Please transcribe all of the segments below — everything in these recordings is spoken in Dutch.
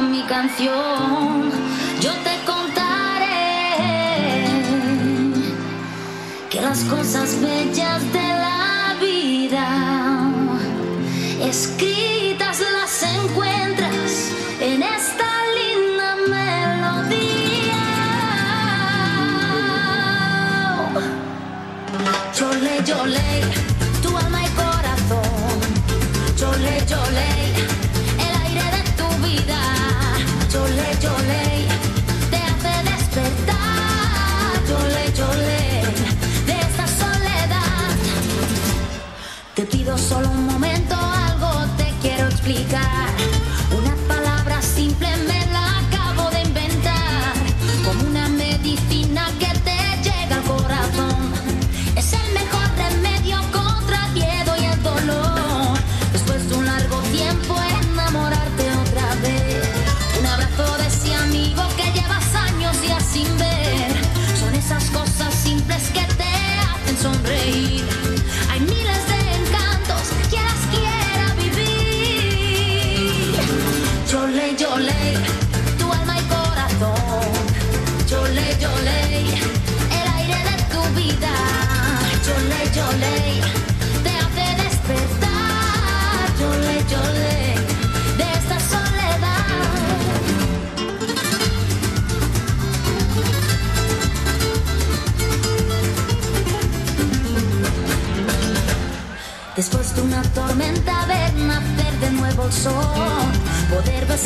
mi canción. Yo te contaré que las cosas bellas de la vida escritas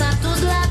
a tus.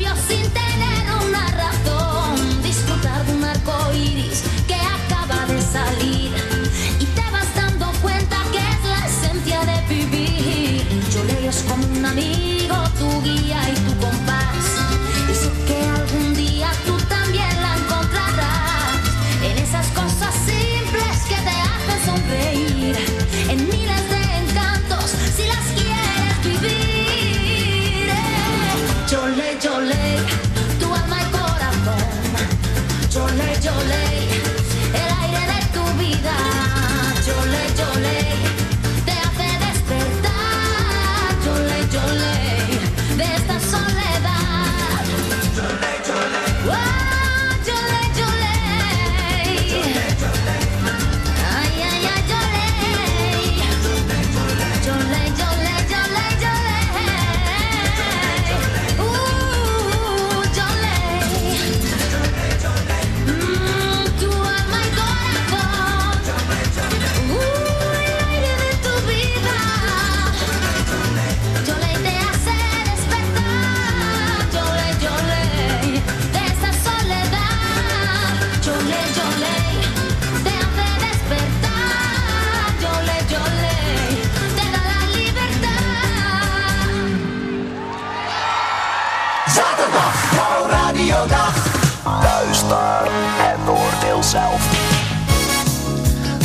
Zelf.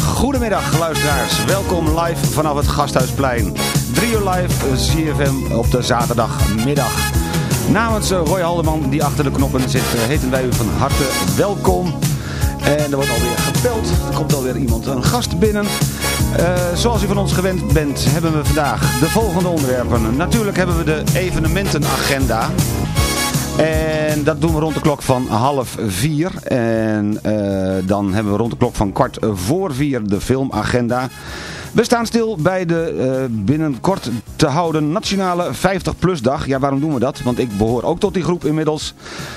Goedemiddag luisteraars, welkom live vanaf het Gasthuisplein. 3 uur live eh, CFM op de zaterdagmiddag. Namens eh, Roy Haldeman die achter de knoppen zit, eh, heten wij u van harte welkom. En er wordt alweer gebeld, er komt alweer iemand, een gast binnen. Zoals u van ons gewend bent, hebben we vandaag de volgende onderwerpen. Natuurlijk hebben we de evenementenagenda. En dat doen we rond de klok van half vier. En eh, dan hebben we rond de klok van kwart voor vier de filmagenda. We staan stil bij de eh, binnenkort te houden Nationale 50PLUS dag. Ja, waarom doen we dat? Want ik behoor ook tot die groep inmiddels.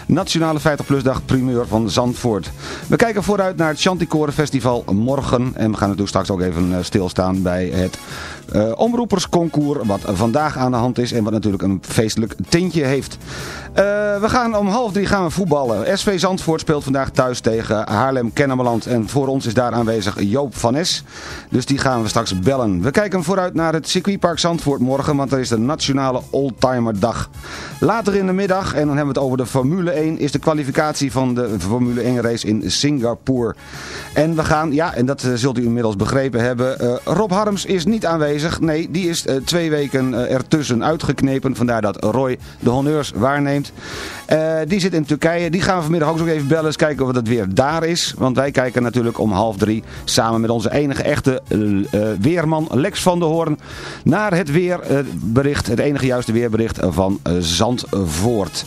Nationale 50PLUS dag primeur van Zandvoort. We kijken vooruit naar het Chanticoren Festival morgen. En we gaan natuurlijk straks ook even eh, stilstaan bij het eh, omroepersconcours. Wat vandaag aan de hand is en wat natuurlijk een feestelijk tintje heeft. Eh, we gaan om half drie gaan we voetballen. SV Zandvoort speelt vandaag thuis tegen Haarlem Kennemerland. En voor ons is daar aanwezig Joop van Es. Dus die gaan we straks bellen. We kijken vooruit naar het circuitpark Zandvoort morgen. Want er is de Nationale Oldtimer Dag. Later in de middag, en dan hebben we het over de Formule 1... is de kwalificatie van de Formule 1 race in Singapore. En we gaan, ja, en dat eh, zult u inmiddels begrepen hebben... Rob Harms is niet aanwezig. Nee, die is eh, twee weken eh, ertussen uitgeknepen. Vandaar dat Roy de honneurs waarneemt. Eh, die zit in Turkije. Die gaan we vanmiddag ook nog even bellen. Eens kijken of het weer daar is. Want wij kijken natuurlijk om half drie... samen met onze enige echte weerman Lex van der Hoorn... naar het weerbericht, het enige juiste weerbericht van Zandvoort.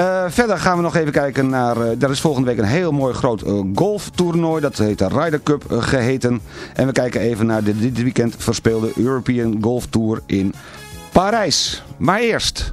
Uh, verder gaan we nog even kijken naar... Uh, er is volgende week een heel mooi groot uh, golftoernooi. Dat heet de Ryder Cup geheten. En we kijken even naar de dit weekend verspeelde European Golf Tour in Parijs. Maar eerst...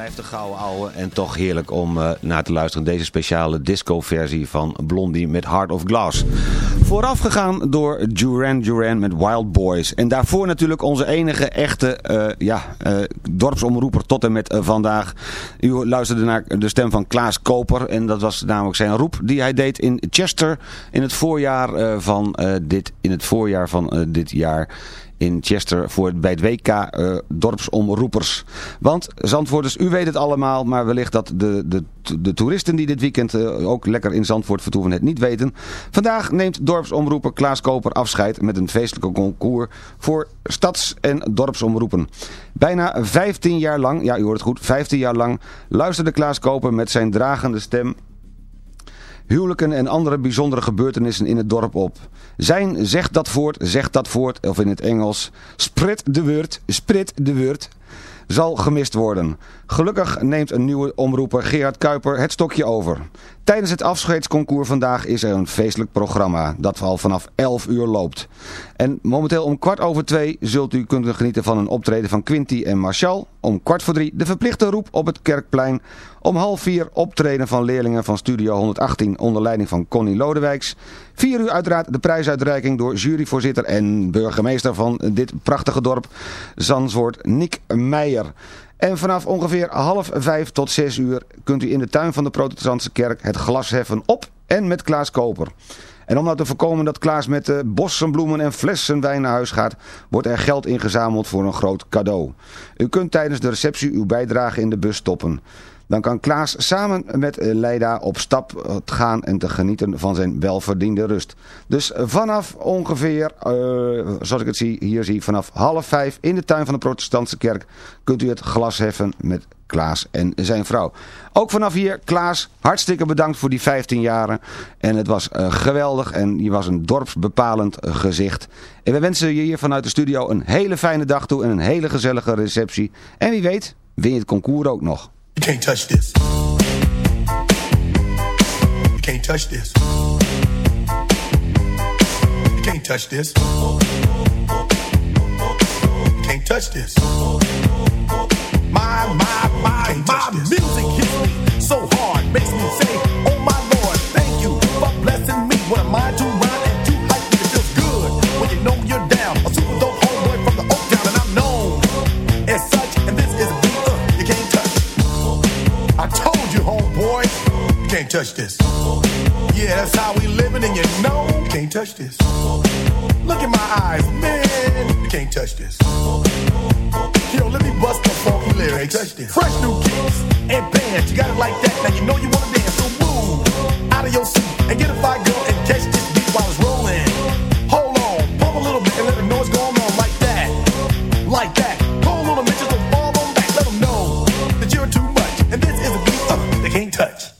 Blijft de gouden ouwe en toch heerlijk om uh, naar te luisteren. Deze speciale disco-versie van Blondie met Heart of Glass. Voorafgegaan door Duran Duran met Wild Boys. En daarvoor natuurlijk onze enige echte uh, ja, uh, dorpsomroeper tot en met vandaag. U luisterde naar de stem van Klaas Koper. En dat was namelijk zijn roep die hij deed in Chester in het voorjaar, van, dit, in het voorjaar van dit jaar in Chester voor, bij het WK eh, dorpsomroepers. Want Zandvoorters, u weet het allemaal, maar wellicht dat de, de, de toeristen die dit weekend uh, ook lekker in Zandvoort vertoeven het niet weten. Vandaag neemt dorpsomroeper Klaas Koper afscheid met een feestelijke concours voor stads- en dorpsomroepen. Bijna 15 jaar lang, ja u hoort het goed, 15 jaar lang luisterde Klaas Koper met zijn dragende stem huwelijken en andere bijzondere gebeurtenissen in het dorp op. Zijn zegt dat voort, zegt dat voort, of in het Engels, sprit de woord, sprit de woord, zal gemist worden. Gelukkig neemt een nieuwe omroeper Gerard Kuiper het stokje over. Tijdens het afscheidsconcours vandaag is er een feestelijk programma dat al vanaf 11 uur loopt. En momenteel om kwart over twee zult u kunnen genieten van een optreden van Quinty en Marshall. Om kwart voor drie de verplichte roep op het Kerkplein. Om half vier optreden van leerlingen van Studio 118 onder leiding van Connie Lodewijks. Vier uur uiteraard de prijsuitreiking door juryvoorzitter en burgemeester van dit prachtige dorp Zandvoort, Nick Meijer. En vanaf ongeveer half vijf tot zes uur kunt u in de tuin van de protestantse kerk het glas heffen op en met Klaas Koper. En om nou te voorkomen dat Klaas met de bloemen en flessen wijn naar huis gaat, wordt er geld ingezameld voor een groot cadeau. U kunt tijdens de receptie uw bijdrage in de bus stoppen. Dan kan Klaas samen met Leida op stap eh, gaan en te genieten van zijn welverdiende rust. Dus vanaf ongeveer, uh, zoals ik het zie, hier zie, vanaf half vijf in de tuin van de protestantse kerk kunt u het glas heffen met Klaas en zijn vrouw. Ook vanaf hier, Klaas, hartstikke bedankt voor die 15 jaren. En het was geweldig en je was een dorpsbepalend gezicht. En we wensen je hier vanuit de studio een hele fijne dag toe en een hele gezellige receptie. En wie weet, win je het concours ook nog. You can't touch this. You can't touch this. You can't touch this. You can't touch this. My, my, my, my music hits me so hard, makes me say, Oh my Lord, thank you for blessing me. What am I to can't touch this. Yeah, that's how we living, and you know you can't touch this. Look in my eyes, man, you can't touch this. Yo, let me bust the funky lyrics. Touch this. Fresh new kicks and bands, you got it like that. Now you know you wanna dance, so move out of your seat and get a fire girl and catch this beat while it's rolling. Hold on, pump a little bit and let know what's going on like that, like that. Pull a little bit, just don't fall on back. Let them know that you're too much, and this is a beat uh, they can't touch.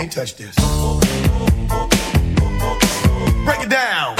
Can't touch this. Break it down.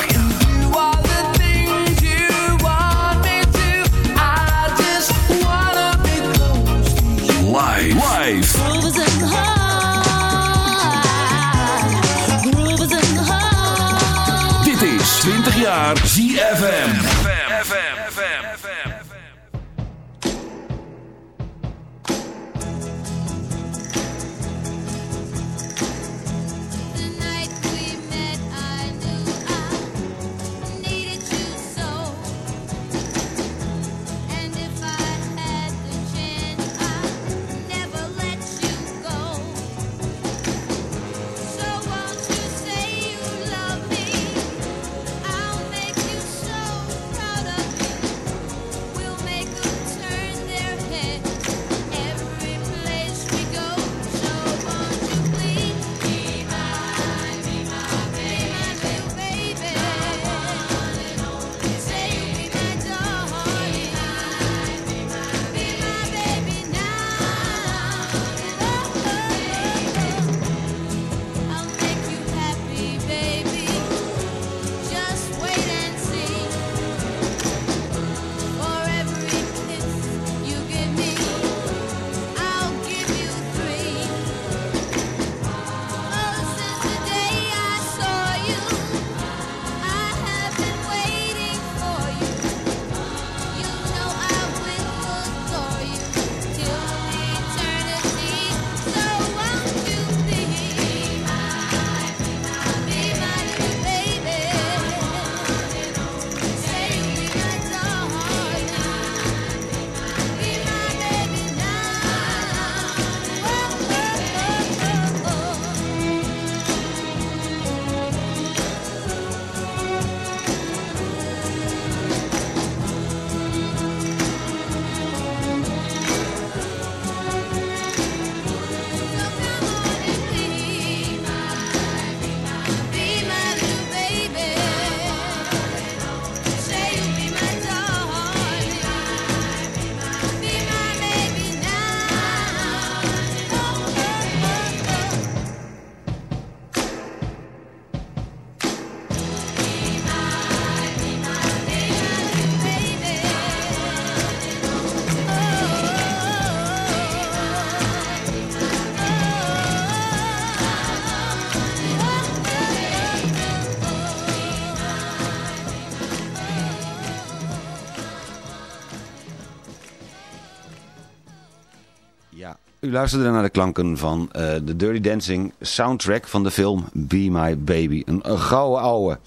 Luisteren naar de klanken van eh, de Dirty Dancing soundtrack van de film Be My Baby. Een, een gouden ouwe.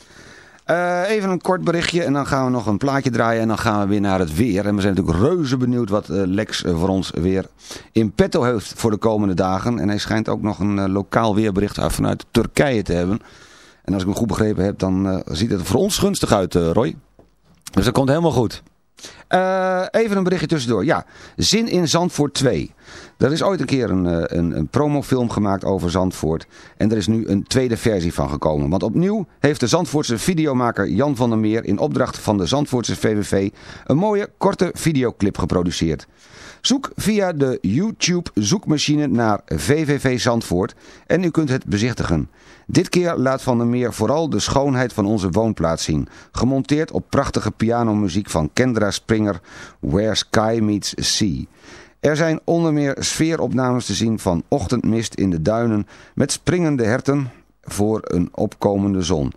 Eh, even een kort berichtje en dan gaan we nog een plaatje draaien en dan gaan we weer naar het weer. En we zijn natuurlijk reuze benieuwd wat eh, Lex voor ons weer in petto heeft voor de komende dagen. En hij schijnt ook nog een lokaal weerbericht vanuit Turkije te hebben. En als ik me goed begrepen heb, dan ziet het voor ons gunstig uit, Roy. Dus dat komt helemaal goed. Eh, even een berichtje tussendoor. Ja, Zin in Zandvoort 2. Er is ooit een keer een, eh, een, een, promofilm gemaakt over Zandvoort. En er is nu een tweede versie van gekomen. Want opnieuw heeft de Zandvoortse videomaker Jan van der Meer... in opdracht van de Zandvoortse VVV een mooie, korte videoclip geproduceerd. Zoek via de YouTube zoekmachine naar VVV Zandvoort en u kunt het bezichtigen. Dit keer laat Van der Meer vooral de schoonheid van onze woonplaats zien. Gemonteerd op prachtige pianomuziek van Kendra Springer, Where Sky Meets Sea. Er zijn onder meer sfeeropnames te zien van ochtendmist in de duinen met springende herten voor een opkomende zon.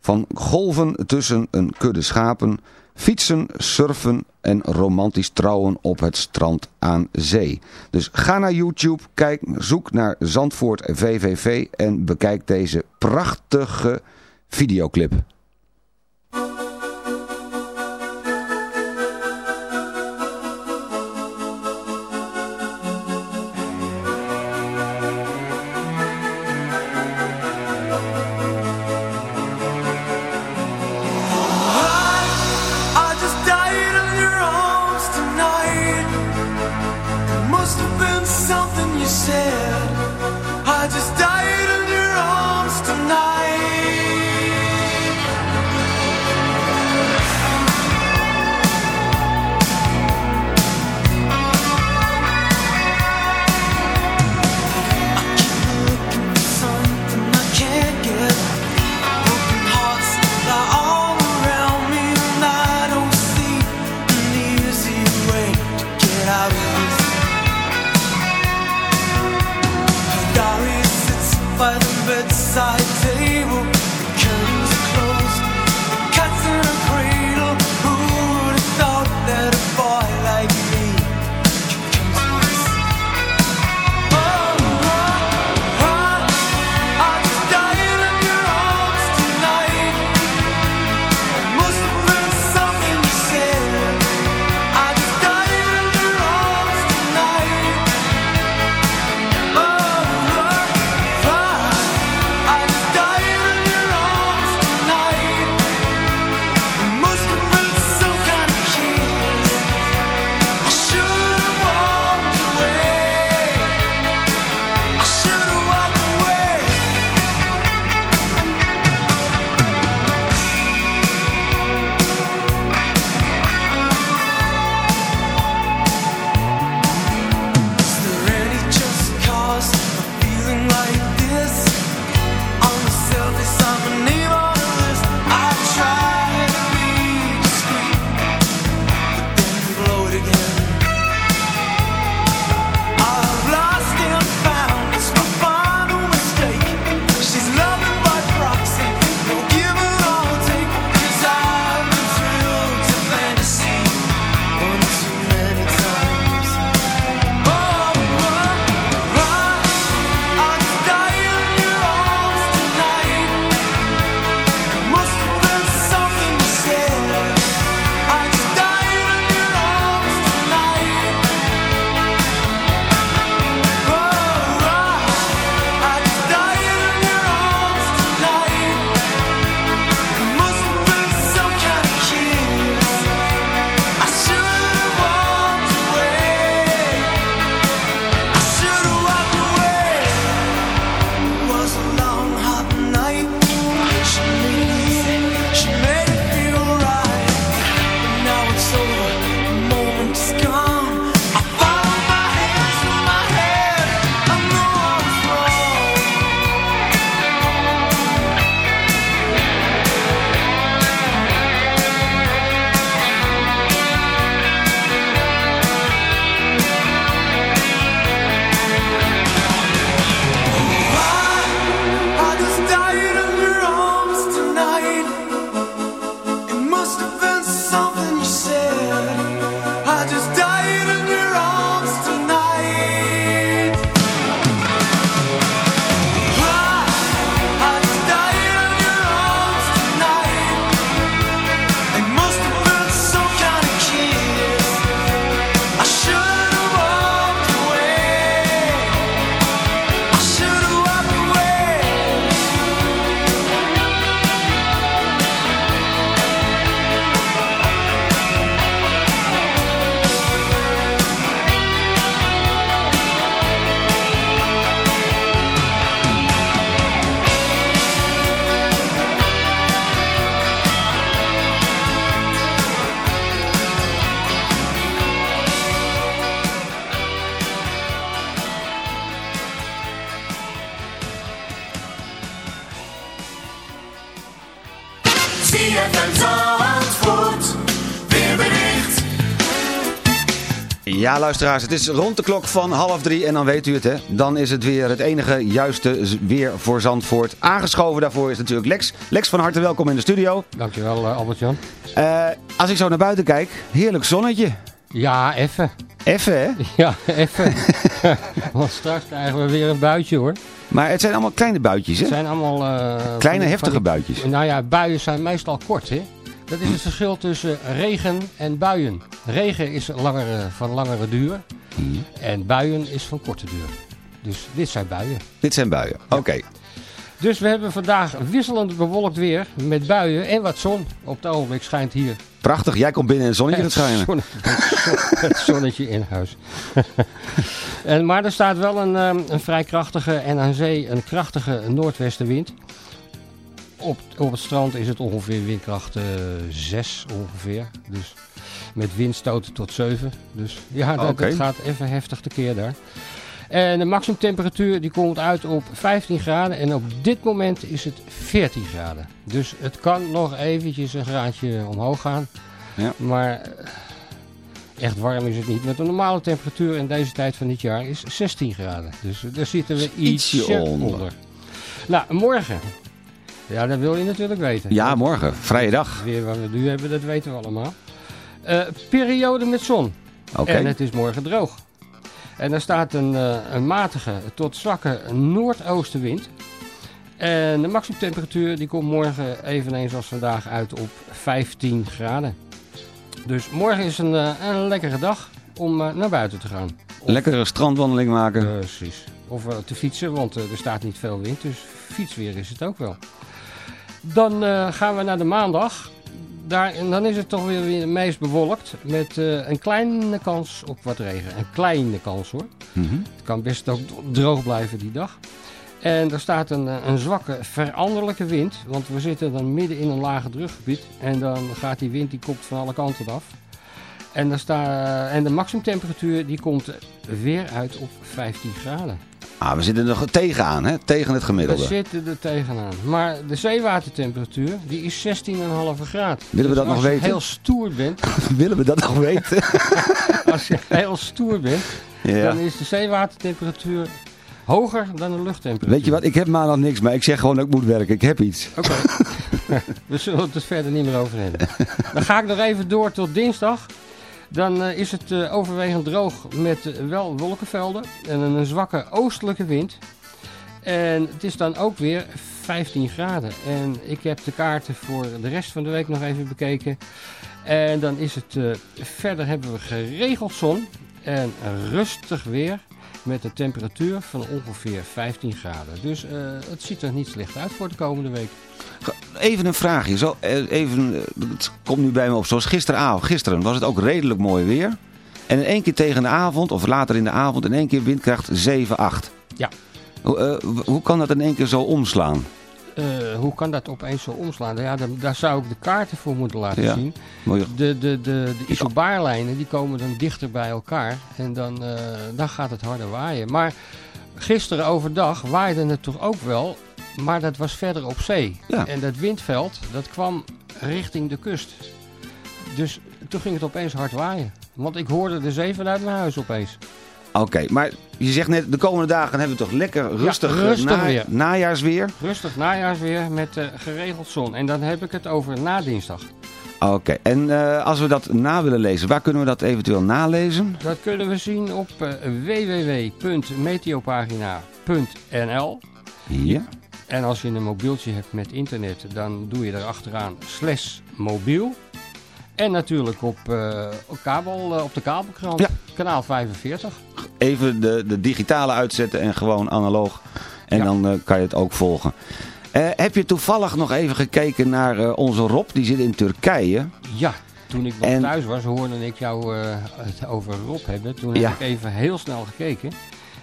Van golven tussen een kudde schapen, fietsen, surfen en romantisch trouwen op het strand aan zee. Dus ga naar YouTube, kijk, zoek naar Zandvoort VVV en bekijk deze prachtige videoclip. Ja, luisteraars, het is rond de klok van half drie en dan weet u het, hè. Dan is het weer het enige juiste weer voor Zandvoort. Aangeschoven daarvoor is natuurlijk Lex. Lex, van harte welkom in de studio. Dankjewel uh, Albert-Jan. Eh, als ik zo naar buiten kijk, heerlijk zonnetje. Ja, even. Even, hè? Ja, even. Want straks krijgen we weer een buitje hoor. Maar het zijn allemaal kleine buitjes, Het hè? zijn allemaal... eh, Kleine, heftige die- buitjes. Nou ja, buien zijn meestal kort hè. Dat is het verschil tussen regen en buien. Regen is langere, van langere duur. En buien is van korte duur. Dus dit zijn buien. Dit zijn buien. Oké. Dus we hebben vandaag wisselend bewolkt weer met buien en wat zon. Op het ogenblik schijnt hier Prachtig. Jij komt binnen en zonnetje te het, schijnen. zon- het zonnetje in huis. en, maar er staat wel een, ehm, een vrij krachtige en aan zee een krachtige noordwestenwind. Op, op het strand is het ongeveer windkracht 6 ongeveer. Dus met windstoten tot 7. Dus ja, dat, gaat even heftig tekeer daar. En de maximumtemperatuur die komt uit op 15 graden. En op dit moment is het 14 graden. Dus het kan nog eventjes een graadje omhoog gaan. Ja. Maar eh, echt warm is het niet. Want de normale temperatuur in deze tijd van dit jaar is 16 graden. Dus eh, daar zitten we Ietsje ietsje onder. onder. Nou, morgen. Ja, dat wil je natuurlijk weten. Ja, morgen. Vrije dag. Weer wat we nu hebben, dat weten we allemaal. Eh, periode met zon. Oké. En het is morgen droog. En er staat een, eh, een matige tot zwakke noordoostenwind. En de maximumtemperatuur die komt morgen eveneens als vandaag uit op 15 graden. Dus morgen is een, eh, een lekkere dag om naar buiten te gaan. Lekkere strandwandeling maken. Precies. Of te fietsen, want er staat niet veel wind. Dus fietsweer is het ook wel. Dan eh, gaan we naar de maandag. Daar, en dan is het toch weer, weer het meest bewolkt. Met eh, een kleine kans op wat regen. Een kleine kans hoor. Mhm. Het kan best ook droog blijven die dag. En er staat een, eh, een zwakke veranderlijke wind. Want we zitten dan midden in een lage drukgebied. En dan gaat die wind die komt van alle kanten af. En, en de maximumtemperatuur die komt weer uit op 15 graden. Ah, we zitten er nog tegenaan, hè? Tegen het We gemiddelde. zitten er tegenaan. Maar de zeewatertemperatuur die is 16,5 graden. Willen we Dus dat nog als je weten? heel stoer bent, Willen we dat nog weten? als je heel stoer bent, ja. dan is de zeewatertemperatuur hoger dan de luchttemperatuur. Weet je wat, ik heb maandag niks, maar ik zeg gewoon dat ik moet werken. Ik heb iets. Oké. We zullen het er verder niet meer over hebben. Dan ga ik nog even door tot dinsdag. Dan eh, is het eh, overwegend droog met eh, wel wolkenvelden en een zwakke oostelijke wind. En het is dan ook weer 15 graden. En ik heb de kaarten voor de rest van de week nog even bekeken. En dan is het, verder hebben we geregeld zon en rustig weer met een temperatuur van ongeveer 15 graden. Dus het ziet er niet slecht uit voor de komende week. Even een vraagje. Zo, eh, even, eh, het komt nu bij me op. Zoals gisteravond. Gisteren was het ook redelijk mooi weer. En in één keer tegen de avond, of later in de avond, in één keer windkracht 7, 8. Ja. Hoe, eh, hoe kan dat in één keer zo omslaan? Hoe kan dat opeens zo omslaan? Ja, daar, daar zou ik de kaarten voor moeten laten Ja. zien. Mooi. De, de, de, de isobaarlijnen die komen dan dichter bij elkaar en dan, dan gaat het harder waaien. Maar gisteren overdag waaide het toch ook wel, maar dat was verder op zee. Ja. En dat windveld dat kwam richting de kust. Dus toen ging het opeens hard waaien. Want ik hoorde de zee vanuit mijn huis opeens. Oké, maar je zegt net, de komende dagen hebben we toch lekker rustig, eh, rustig na- weer. najaarsweer? Rustig najaarsweer met eh, geregeld zon. En dan heb ik het over na dinsdag. Oké, en eh, als we dat na willen lezen, waar kunnen we dat eventueel nalezen? Dat kunnen we zien op www.meteopagina.nl. Ja. En als je een mobieltje hebt met internet, dan doe je er achteraan slash mobiel. En natuurlijk op, eh, op, kabel, eh, op de kabelkrant, Ja. kanaal 45. Even de, de digitale uitzetten en gewoon analoog. En Ja. dan eh, kan je het ook volgen. Eh, heb je toevallig nog even gekeken naar eh, onze Rob? Die zit in Turkije. Ja, toen ik nog En- thuis was, hoorde ik jou eh, het over Rob hebben. Toen Ja. heb ik even heel snel gekeken.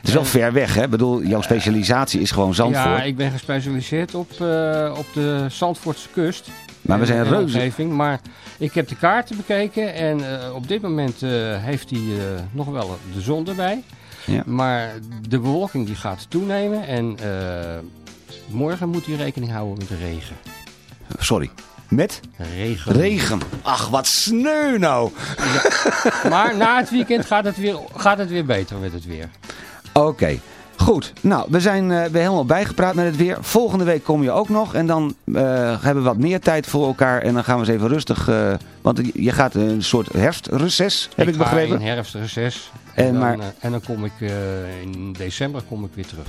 Het is wel Eh, ver weg, hè? Ik bedoel, jouw specialisatie is gewoon Zandvoort. Ja, ik ben gespecialiseerd op, eh, op de Zandvoortse kust. maar we zijn reuze. Maar ik heb de kaarten bekeken en eh, op dit moment eh, heeft hij eh, nog wel de zon erbij. Ja. Maar de bewolking die gaat toenemen en eh, morgen moet hij rekening houden met de regen. Sorry. Met Regen. regen. Ach, wat sneu nou. Maar na het weekend gaat het, weer, gaat het weer beter met het weer. Oké. Goed, nou, we zijn eh, weer helemaal bijgepraat met het weer. Volgende week kom je ook nog en dan eh, hebben we wat meer tijd voor elkaar. En dan gaan we eens even rustig, eh, want je gaat een soort herfstreces, heb ik, begrepen. in herfstreces. En, En dan, maar- en dan kom ik in december kom ik weer terug.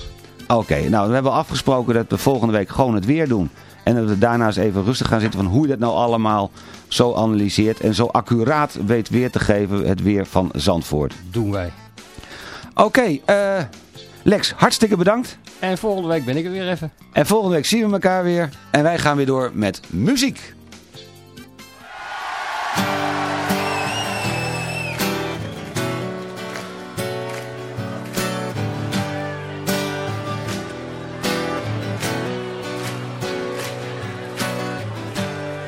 Oké, nou, we hebben afgesproken dat we volgende week gewoon het weer doen. En dat we daarna eens even rustig gaan zitten van hoe je dat nou allemaal zo analyseert. En zo accuraat weet weer te geven het weer van Zandvoort. Doen wij. Oké, eh, Lex, hartstikke bedankt. En volgende week ben ik er weer even. En volgende week zien we elkaar weer. En wij gaan weer door met muziek.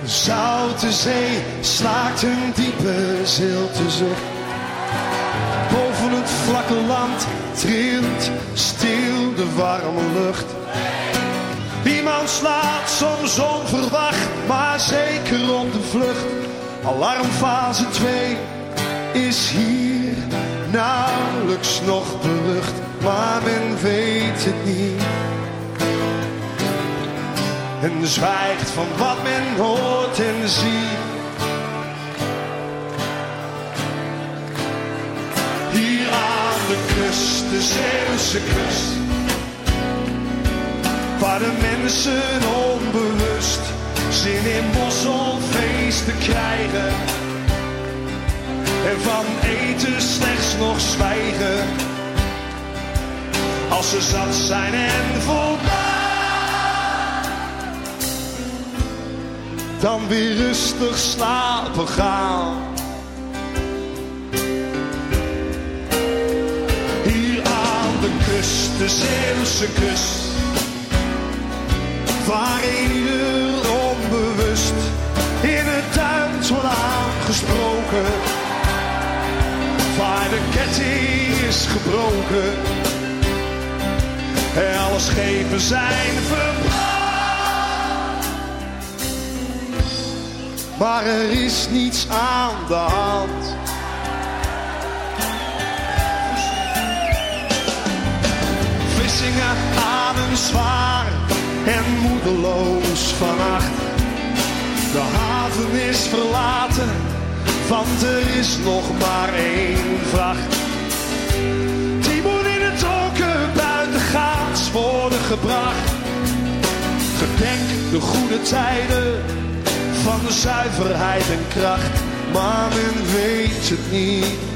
De Zoute zee slaakt een diepe zilte zucht. Vlakke land trilt stil de warme lucht. Iemand slaat soms onverwacht, maar zeker op de vlucht. Alarmfase 2 is hier nauwelijks nog berucht, maar men weet het niet. En zwijgt van wat men hoort en ziet. Aan de kust, de Zeeuwse kust. Waar de mensen onbewust zin in mosselfeesten krijgen. En van eten slechts nog zwijgen. Als ze zat zijn en voldaan. dan weer rustig slapen gaan. De Zeeuwse kust, waar ieder onbewust in het Duits wordt aangesproken. Waar de ketting is gebroken en alle schepen zijn verbrand. maar er is niets aan de hand. Vlissingen ademen zwaar en moedeloos vannacht. De haven is verlaten, want er is nog maar één vracht. Die moet in het donker buitengaats worden gebracht. Gedenk de goede tijden van zuiverheid en kracht, maar men weet het niet.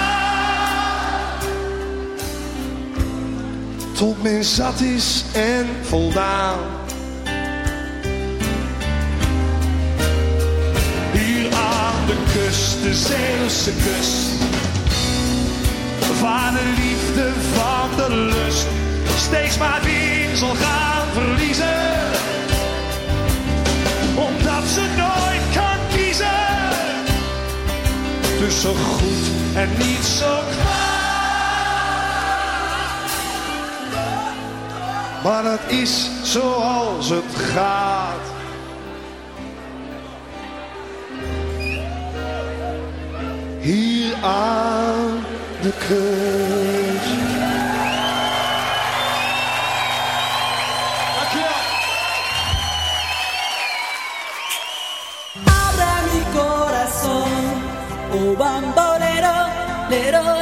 Tot men zat is en voldaan. Hier aan de kust, de Zeeuwse kust. Waar de liefde van de lust steeds maar weer zal gaan verliezen omdat ze nooit kan kiezen tussen goed en niet zo kwaad. Maar dat is zoals het gaat. Hier aan de kust. Abra mi corazón, oh bambolero, lero, lero.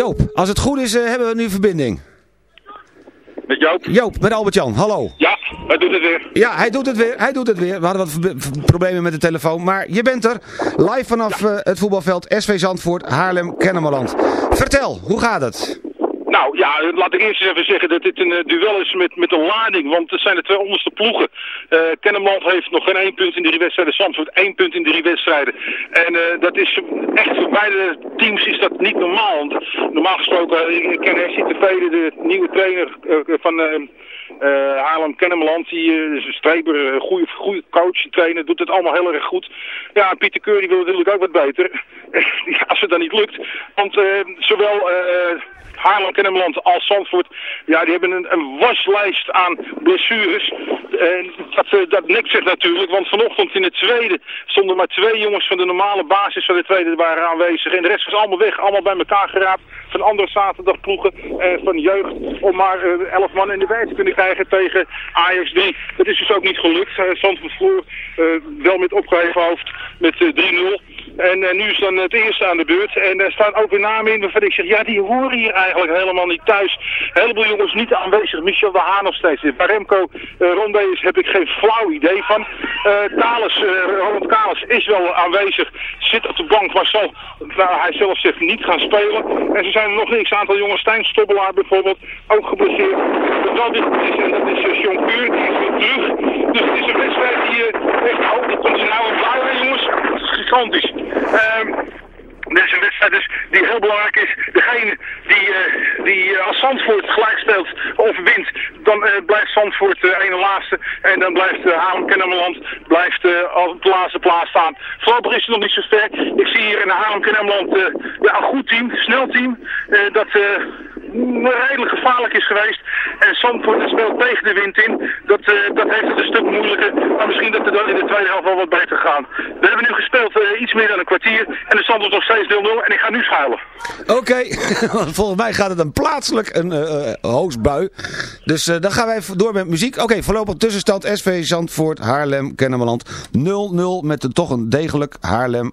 Joop, als het goed is, eh, hebben we nu verbinding. Met Joop? Joop, met Albert-Jan, hallo. Ja, hij doet het weer. Ja, hij doet het weer, hij doet het weer. We hadden wat problemen met de telefoon, maar je bent er. Live vanaf eh, het voetbalveld SV Zandvoort, Haarlem-Kennemerland. Vertel, hoe gaat het? Nou ja, laat ik eerst eens even zeggen dat dit een eh, duel is met, met een lading. Want het zijn de twee onderste ploegen. Kennemerland heeft nog geen één punt in drie wedstrijden. Zandvoort één punt in drie wedstrijden. En eh, dat is echt voor beide teams is dat niet normaal. Want normaal gesproken, ik ken Hersie Tevreden, de nieuwe trainer van... eh Haarlem Kennemerland, die is een streber, goede, goede coach, trainer, doet het allemaal heel erg goed. Ja, Pieter Keur die wil natuurlijk ook wat beter. Als het dan niet lukt. Want zowel Haarlem Kennemerland als Zandvoort, ja, die hebben een, een waslijst aan blessures. En dat, eh, dat nikt zich natuurlijk, want vanochtend in het tweede stonden maar twee jongens van de normale basis van de tweede waren aanwezig. En de rest was allemaal weg, allemaal bij elkaar geraapt van andere zaterdagploegen, eh, van jeugd, om maar eh, elf man in de wijk te kunnen krijgen tegen Ajax 3. Dat is dus ook niet gelukt. Uh, Zandvoort eh, wel met opgeheven hoofd met eh, 3-0. En eh, nu is dan het eerste aan de beurt. En er staan ook weer namen in waarvan ik zeg, ja die horen hier eigenlijk helemaal niet thuis. Een heleboel jongens niet aanwezig. Michel de Haan nog steeds. Waar Remco uh, is, heb ik geen flauw idee van. Uh, uh, Ronald is wel aanwezig. Zit op de bank, maar nou, hij zelf zegt niet gaan spelen. En ze zijn er nog niks. Aantal jongens, Stijn Stobbelaar bijvoorbeeld, ook geblesseerd. Dat is, en dat is uh, die is weer terug. Dus het is een wedstrijd die echt, oh, dat komt ze nou een jongens. Dat is gigantisch. Um, dit is een wedstrijd dus die heel belangrijk is. Degene die, uh, die uh, als Zandvoort gelijk speelt of wint, dan uh, blijft Zandvoort de ene laatste. En dan blijft uh, Haarlem Kennemerland blijft, op de laatste plaats staan. Voorlopig is het nog niet zo ver. Ik zie hier in Haarlem Kennemerland ja, een goed team, snel team. dat redelijk gevaarlijk is geweest. En Zandvoort speelt tegen de wind in. Dat, dat heeft het een stuk moeilijker. Maar misschien dat het dan in de tweede helft wel wat beter gaat. We hebben nu gespeeld iets meer dan een kwartier. En de stand is nog steeds 0-0 en ik ga nu schuilen. Oké, volgens mij gaat het een plaatselijk een uh, hoostbui. Dus dan gaan wij door met muziek. Oké, voorlopig tussenstand SV Zandvoort, Haarlem, Kennemerland. 0-0 met een, toch een degelijk Haarlem,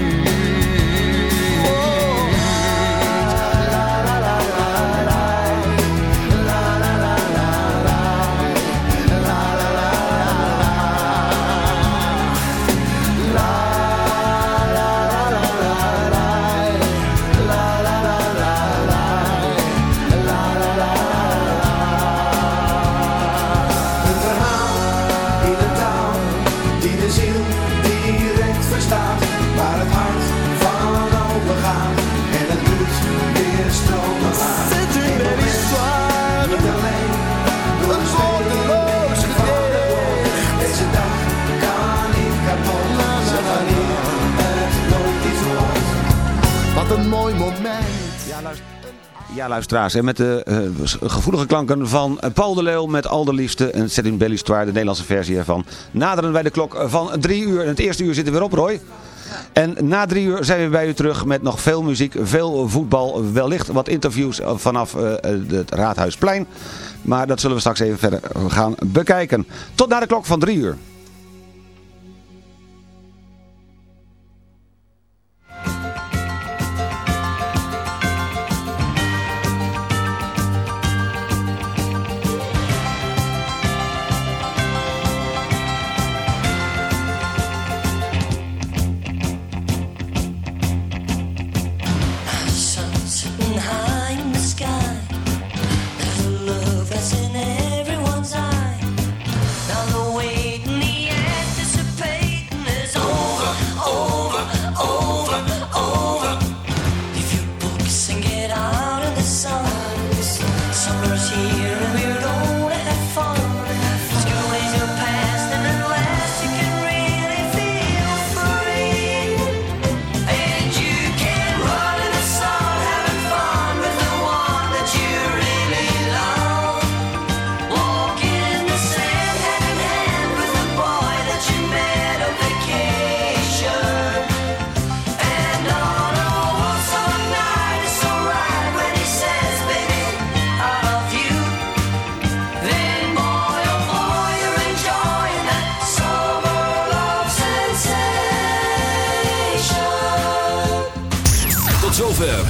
Ja, luisteraars, en met de eh, gevoelige klanken van Paul de Leeuw met al de liefste en une belle histoire, de Nederlandse versie ervan. Naderen wij de klok van drie uur. En het eerste uur zitten we weer op, Roy. En na drie uur zijn we bij u terug met nog veel muziek, veel voetbal, wellicht wat interviews vanaf eh, het Raadhuisplein. Maar dat zullen we straks even verder gaan bekijken. Tot na de klok van drie uur.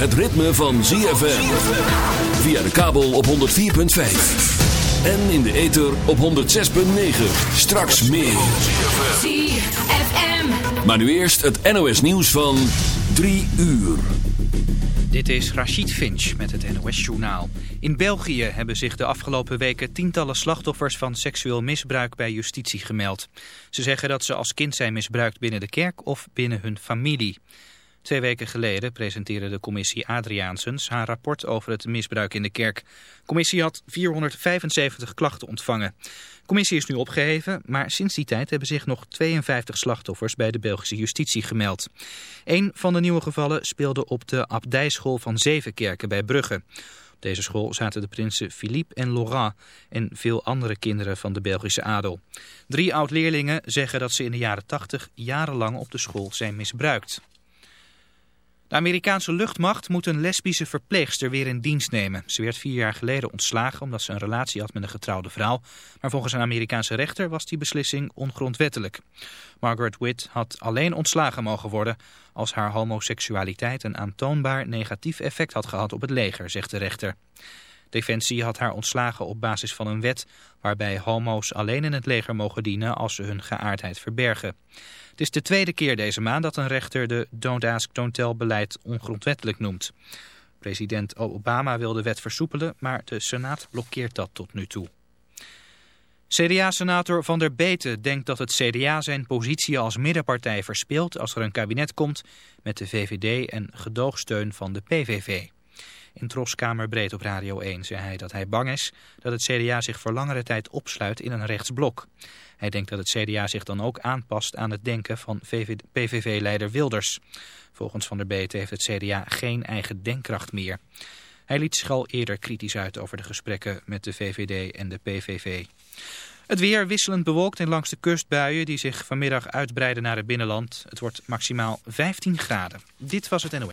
Het ritme van ZFM. Via de kabel op 104.5. En in de ether op 106.9. Straks meer. ZFM. Maar nu eerst het NOS nieuws van 3 uur. Dit is Rachid Finch met het NOS-journaal. In België hebben zich de afgelopen weken tientallen slachtoffers van seksueel misbruik bij justitie gemeld. Ze zeggen dat ze als kind zijn misbruikt binnen de kerk of binnen hun familie. Twee weken geleden presenteerde de commissie Adriaansens haar rapport over het misbruik in de kerk. De commissie had 475 klachten ontvangen. De commissie is nu opgeheven, maar sinds die tijd hebben zich nog 52 slachtoffers bij de Belgische justitie gemeld. Een van de nieuwe gevallen speelde op de abdijschool van Zevenkerken bij Brugge. Op deze school zaten de prinsen Philippe en Laurent en veel andere kinderen van de Belgische adel. Drie oud-leerlingen zeggen dat ze in de jaren 80 jarenlang op de school zijn misbruikt. De Amerikaanse luchtmacht moet een lesbische verpleegster weer in dienst nemen. Ze werd vier jaar geleden ontslagen omdat ze een relatie had met een getrouwde vrouw. Maar volgens een Amerikaanse rechter was die beslissing ongrondwettelijk. Margaret Witt had alleen ontslagen mogen worden als haar homoseksualiteit een aantoonbaar negatief effect had gehad op het leger, zegt de rechter. Defensie had haar ontslagen op basis van een wet waarbij homo's alleen in het leger mogen dienen als ze hun geaardheid verbergen. Het is de tweede keer deze maand dat een rechter de Don't Ask, Don't Tell beleid ongrondwettelijk noemt. President Obama wil de wet versoepelen, maar de Senaat blokkeert dat tot nu toe. CDA-senator Van der Beten denkt dat het CDA zijn positie als middenpartij verspeelt als er een kabinet komt met de VVD en gedoogsteun van de PVV. In Troskamer Breed op Radio 1 zei hij dat hij bang is dat het CDA zich voor langere tijd opsluit in een rechtsblok. Hij denkt dat het CDA zich dan ook aanpast aan het denken van PVV-leider Wilders. Volgens Van der Beten heeft het CDA geen eigen denkkracht meer. Hij liet zich al eerder kritisch uit over de gesprekken met de VVD en de PVV. Het weer wisselend bewolkt en langs de kust buien die zich vanmiddag uitbreiden naar het binnenland. Het wordt maximaal 15 graden. Dit was het NOS.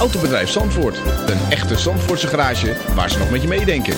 Autobedrijf Zandvoort. Een echte Zandvoortse garage waar ze nog met je meedenken.